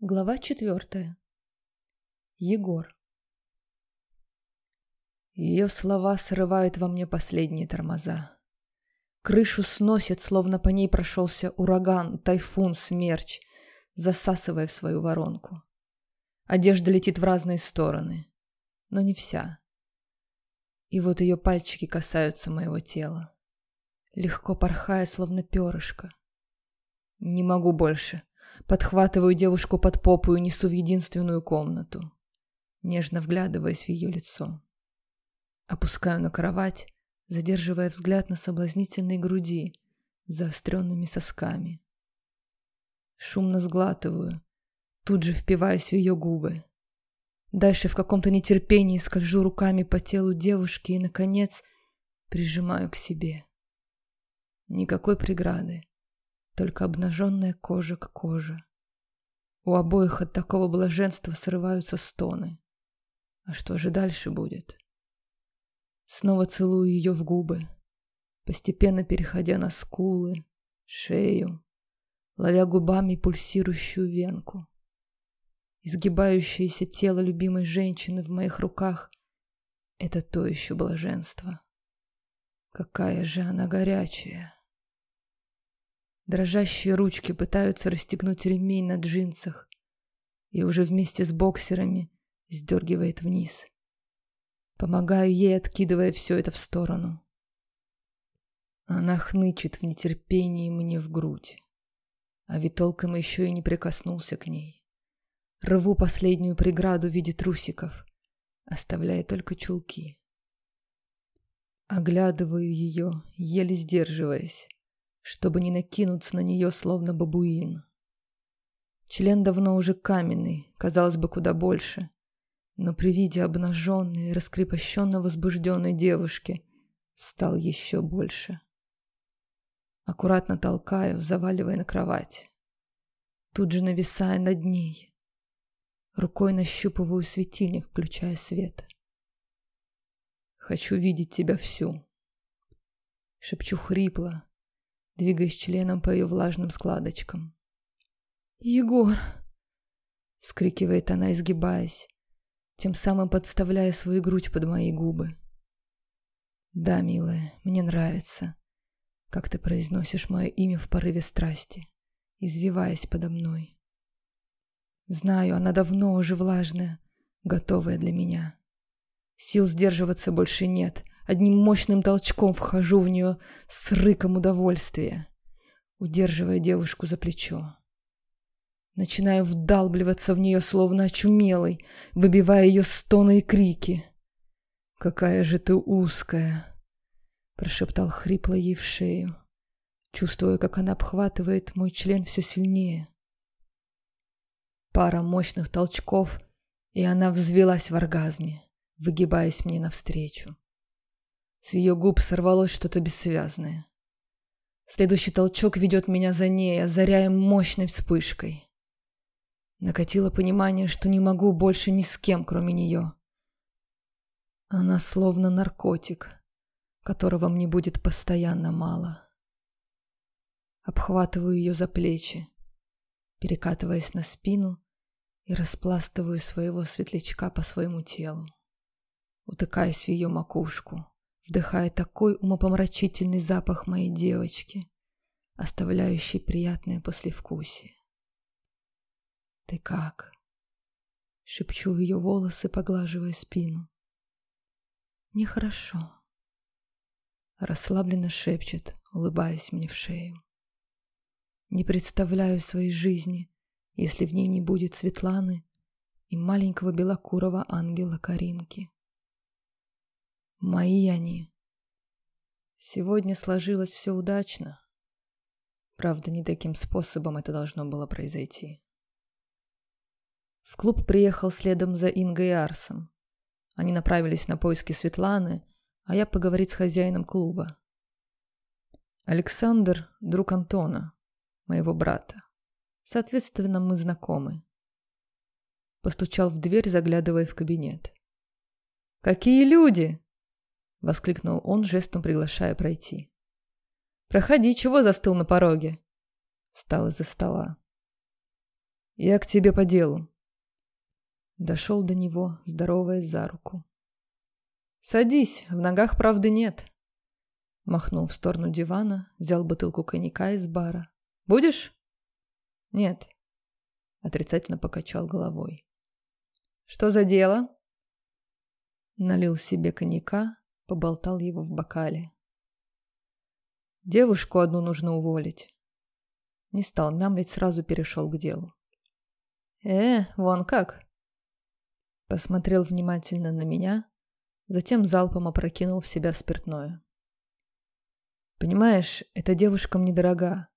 Глава четвертая. Егор. Ее слова срывают во мне последние тормоза. Крышу сносит, словно по ней прошелся ураган, тайфун, смерч, засасывая в свою воронку. Одежда летит в разные стороны, но не вся. И вот ее пальчики касаются моего тела, легко порхая, словно перышко. Не могу больше. Подхватываю девушку под попу и несу в единственную комнату, нежно вглядываясь в ее лицо. Опускаю на кровать, задерживая взгляд на соблазнительной груди с заостренными сосками. Шумно сглатываю, тут же впиваюсь в ее губы. Дальше в каком-то нетерпении скольжу руками по телу девушки и, наконец, прижимаю к себе. Никакой преграды только обнаженная кожа к коже. У обоих от такого блаженства срываются стоны. А что же дальше будет? Снова целую ее в губы, постепенно переходя на скулы, шею, ловя губами пульсирующую венку. Изгибающееся тело любимой женщины в моих руках — это то еще блаженство. Какая же она горячая! Дрожащие ручки пытаются расстегнуть ремень на джинсах и уже вместе с боксерами сдергивает вниз. Помогаю ей, откидывая все это в сторону. Она хнычет в нетерпении мне в грудь. А ведь толком еще и не прикоснулся к ней. Рву последнюю преграду в виде трусиков, оставляя только чулки. Оглядываю ее, еле сдерживаясь чтобы не накинуться на нее, словно бабуин. Член давно уже каменный, казалось бы, куда больше. Но при виде обнаженной, раскрепощенно возбужденной девушки встал еще больше. Аккуратно толкаю, заваливая на кровать. Тут же нависая над ней. Рукой нащупываю светильник, включая свет. «Хочу видеть тебя всю», — шепчу хрипло, двигаясь членом по ее влажным складочкам. «Егор!» — вскрикивает она, изгибаясь, тем самым подставляя свою грудь под мои губы. «Да, милая, мне нравится, как ты произносишь мое имя в порыве страсти, извиваясь подо мной. Знаю, она давно уже влажная, готовая для меня. Сил сдерживаться больше нет, Одним мощным толчком вхожу в нее с рыком удовольствия, удерживая девушку за плечо. Начинаю вдалбливаться в нее, словно очумелый, выбивая ее стоны и крики. «Какая же ты узкая!» — прошептал хрипло ей в шею, чувствуя, как она обхватывает мой член все сильнее. Пара мощных толчков, и она взвелась в оргазме, выгибаясь мне навстречу. С ее губ сорвалось что-то бессвязное. Следующий толчок ведет меня за ней, озаряя мощной вспышкой. Накатило понимание, что не могу больше ни с кем, кроме нее. Она словно наркотик, которого мне будет постоянно мало. Обхватываю ее за плечи, перекатываясь на спину и распластываю своего светлячка по своему телу, утыкаясь в ее макушку вдыхая такой умопомрачительный запах моей девочки, оставляющий приятное послевкусие. «Ты как?» — шепчу в ее волосы, поглаживая спину. «Нехорошо», — расслабленно шепчет, улыбаясь мне в шею. «Не представляю своей жизни, если в ней не будет Светланы и маленького белокурого ангела Каринки». Мои они. Сегодня сложилось все удачно. Правда, не таким способом это должно было произойти. В клуб приехал следом за Ингой и Арсом. Они направились на поиски Светланы, а я поговорить с хозяином клуба. Александр – друг Антона, моего брата. Соответственно, мы знакомы. Постучал в дверь, заглядывая в кабинет. «Какие люди!» — воскликнул он, жестом приглашая пройти. «Проходи, чего застыл на пороге?» Встал из-за стола. «Я к тебе по делу». Дошел до него, здороваясь за руку. «Садись, в ногах правды нет». Махнул в сторону дивана, взял бутылку коньяка из бара. «Будешь?» «Нет», — отрицательно покачал головой. «Что за дело?» Налил себе коньяка, поболтал его в бокале. «Девушку одну нужно уволить». Не стал мямлить, сразу перешел к делу. «Э, вон как!» Посмотрел внимательно на меня, затем залпом опрокинул в себя спиртное. «Понимаешь, эта девушка мне дорога».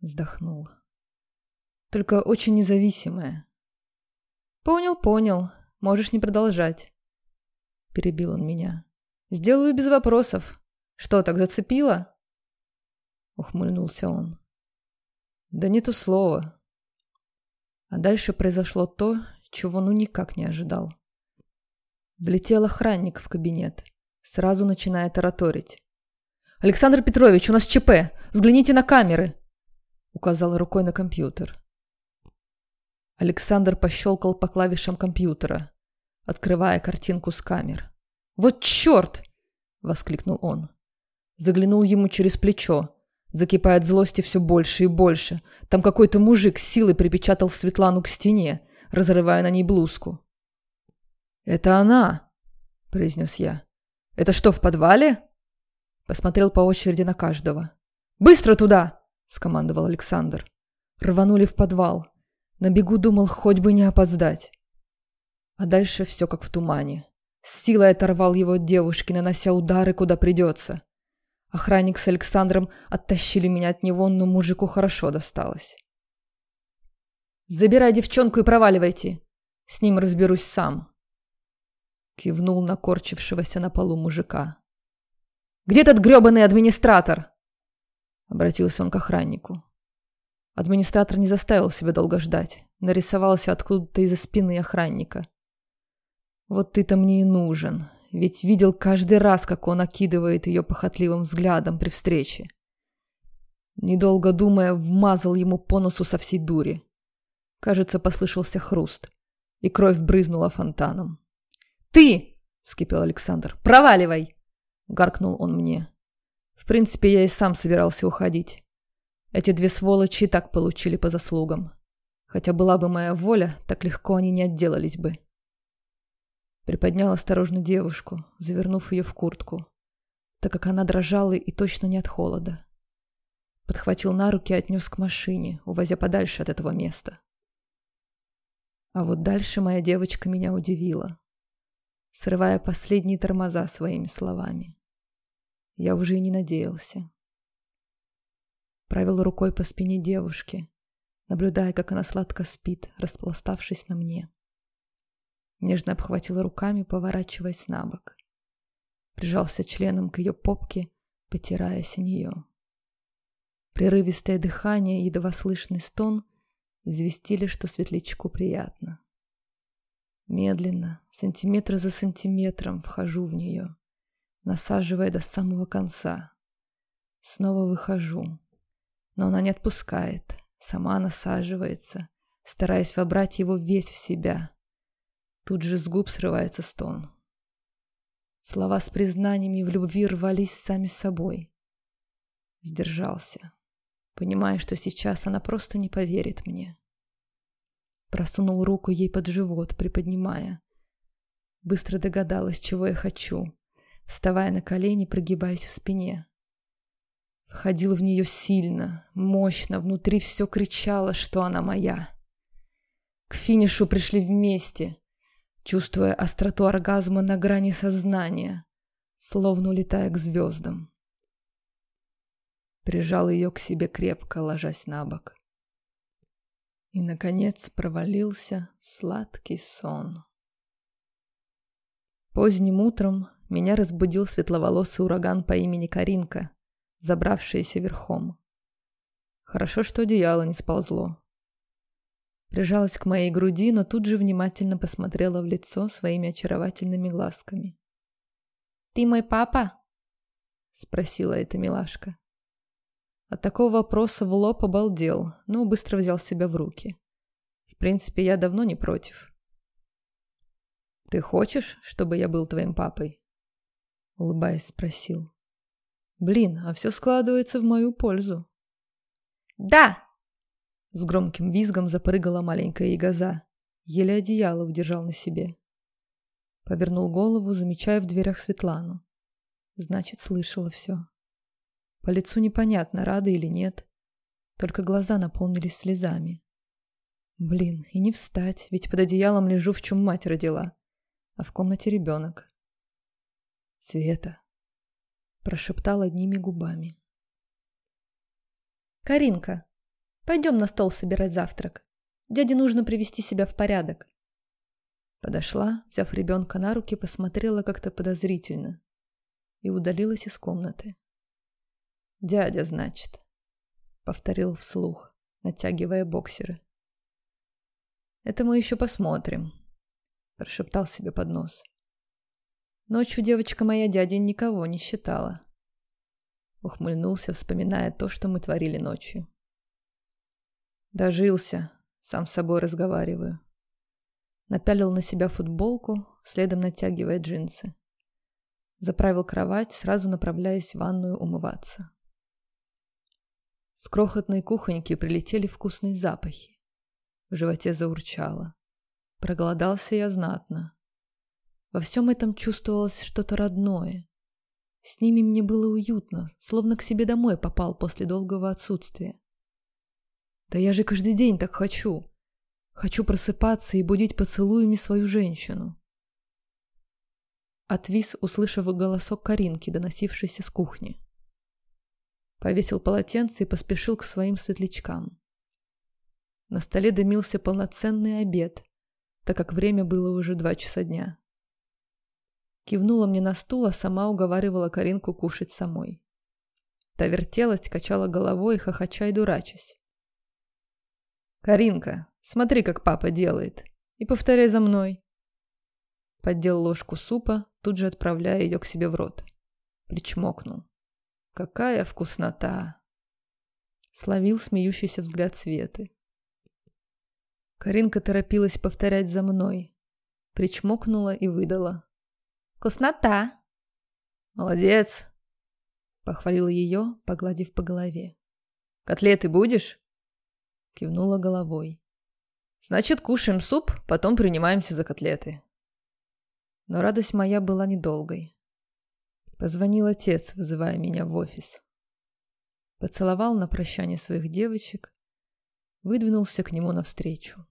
Вздохнул. «Только очень независимая». «Понял, понял. Можешь не продолжать». Перебил он меня. «Сделаю без вопросов. Что, так зацепило?» Ухмыльнулся он. «Да не то слово». А дальше произошло то, чего ну никак не ожидал. Влетел охранник в кабинет, сразу начиная тараторить. «Александр Петрович, у нас ЧП! Взгляните на камеры!» Указал рукой на компьютер. Александр пощелкал по клавишам компьютера, открывая картинку с камер. «Вот черт!» — воскликнул он. Заглянул ему через плечо. Закипает злости все больше и больше. Там какой-то мужик с силой припечатал Светлану к стене, разрывая на ней блузку. «Это она!» – произнес я. «Это что, в подвале?» Посмотрел по очереди на каждого. «Быстро туда!» – скомандовал Александр. Рванули в подвал. На бегу думал, хоть бы не опоздать. А дальше все как в тумане. С силой оторвал его от девушки, нанося удары, куда придется. Охранник с Александром оттащили меня от него, но мужику хорошо досталось. «Забирай девчонку и проваливайте. С ним разберусь сам», — кивнул на корчившегося на полу мужика. «Где этот грёбаный администратор?» — обратился он к охраннику. Администратор не заставил себя долго ждать. Нарисовался откуда-то из-за спины охранника. «Вот ты-то мне и нужен», ведь видел каждый раз, как он окидывает ее похотливым взглядом при встрече. Недолго думая, вмазал ему по носу со всей дури. Кажется, послышался хруст, и кровь брызнула фонтаном. «Ты!» — вскипел Александр. «Проваливай!» — гаркнул он мне. В принципе, я и сам собирался уходить. Эти две сволочи так получили по заслугам. Хотя была бы моя воля, так легко они не отделались бы. Приподнял осторожно девушку, завернув ее в куртку, так как она дрожала и точно не от холода. Подхватил на руки и отнес к машине, увозя подальше от этого места. А вот дальше моя девочка меня удивила, срывая последние тормоза своими словами. Я уже и не надеялся. Провел рукой по спине девушки, наблюдая, как она сладко спит, распластавшись на мне. Нежно обхватил руками, поворачиваясь на бок. Прижался членом к ее попке, потираясь о нее. Прерывистое дыхание и едва слышный стон — известили, что светлячку приятно. Медленно, сантиметр за сантиметром, вхожу в нее, насаживая до самого конца. Снова выхожу, но она не отпускает, сама насаживается, стараясь вобрать его весь в себя. Тут же с губ срывается стон. Слова с признаниями в любви рвались сами собой. Сдержался понимая, что сейчас она просто не поверит мне. Просунул руку ей под живот, приподнимая. Быстро догадалась, чего я хочу, вставая на колени, прогибаясь в спине. Входил в нее сильно, мощно, внутри все кричало, что она моя. К финишу пришли вместе, чувствуя остроту оргазма на грани сознания, словно улетая к звездам. Прижал ее к себе крепко, ложась на бок и, наконец, провалился в сладкий сон. Поздним утром меня разбудил светловолосый ураган по имени Каринка, забравшийся верхом. Хорошо, что одеяло не сползло. Прижалась к моей груди, но тут же внимательно посмотрела в лицо своими очаровательными глазками. «Ты мой папа?» — спросила эта милашка. От такого вопроса в лоб обалдел, но быстро взял себя в руки. принципе, я давно не против. «Ты хочешь, чтобы я был твоим папой?» Улыбаясь, спросил. «Блин, а все складывается в мою пользу». «Да!» С громким визгом запрыгала маленькая ягоза. Еле одеяло удержал на себе. Повернул голову, замечая в дверях Светлану. Значит, слышала все. По лицу непонятно, рада или нет. Только глаза наполнились слезами. Блин, и не встать, ведь под одеялом лежу, в чем мать родила. А в комнате ребенок. Света. Прошептал одними губами. Каринка, пойдем на стол собирать завтрак. Дяде нужно привести себя в порядок. Подошла, взяв ребенка на руки, посмотрела как-то подозрительно и удалилась из комнаты. «Дядя, значит», — повторил вслух, натягивая боксеры. «Это мы еще посмотрим», — прошептал себе под нос. Ночью девочка моя дяди никого не считала. Ухмыльнулся, вспоминая то, что мы творили ночью. Дожился, сам с собой разговариваю. Напялил на себя футболку, следом натягивая джинсы. Заправил кровать, сразу направляясь в ванную умываться. С крохотной кухоньки прилетели вкусные запахи. В животе заурчало. Проголодался я знатно. Во всем этом чувствовалось что-то родное. С ними мне было уютно, словно к себе домой попал после долгого отсутствия. Да я же каждый день так хочу. Хочу просыпаться и будить поцелуями свою женщину. Отвис, услышав голосок Каринки, доносившийся с кухни. Повесил полотенце и поспешил к своим светлячкам. На столе дымился полноценный обед, так как время было уже два часа дня. Кивнула мне на стул, а сама уговаривала Каринку кушать самой. Та вертелась, качала головой, хохоча и дурачась. «Каринка, смотри, как папа делает, и повторяй за мной». Поддел ложку супа, тут же отправляя ее к себе в рот. Причмокнул. «Какая вкуснота!» Словил смеющийся взгляд Светы. Каринка торопилась повторять за мной. Причмокнула и выдала. «Вкуснота!» «Молодец!» Похвалила ее, погладив по голове. «Котлеты будешь?» Кивнула головой. «Значит, кушаем суп, потом принимаемся за котлеты». Но радость моя была недолгой. Позвонил отец, вызывая меня в офис. Поцеловал на прощание своих девочек, выдвинулся к нему навстречу.